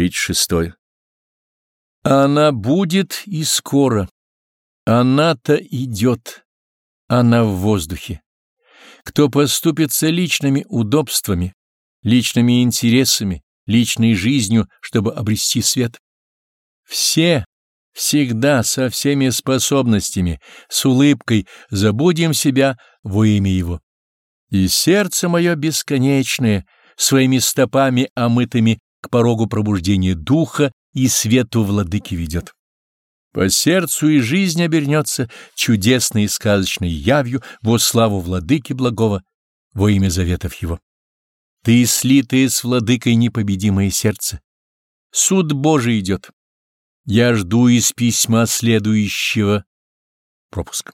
36. Она будет и скоро. Она-то идет. Она в воздухе. Кто поступится личными удобствами, личными интересами, личной жизнью, чтобы обрести свет. Все, всегда, со всеми способностями, с улыбкой забудем себя во имя Его. И сердце мое бесконечное, своими стопами омытыми к порогу пробуждения духа и свету владыки ведет. По сердцу и жизнь обернется чудесной и сказочной явью во славу владыки благого, во имя заветов его. Ты слитое с владыкой непобедимое сердце. Суд Божий идет. Я жду из письма следующего. Пропуск.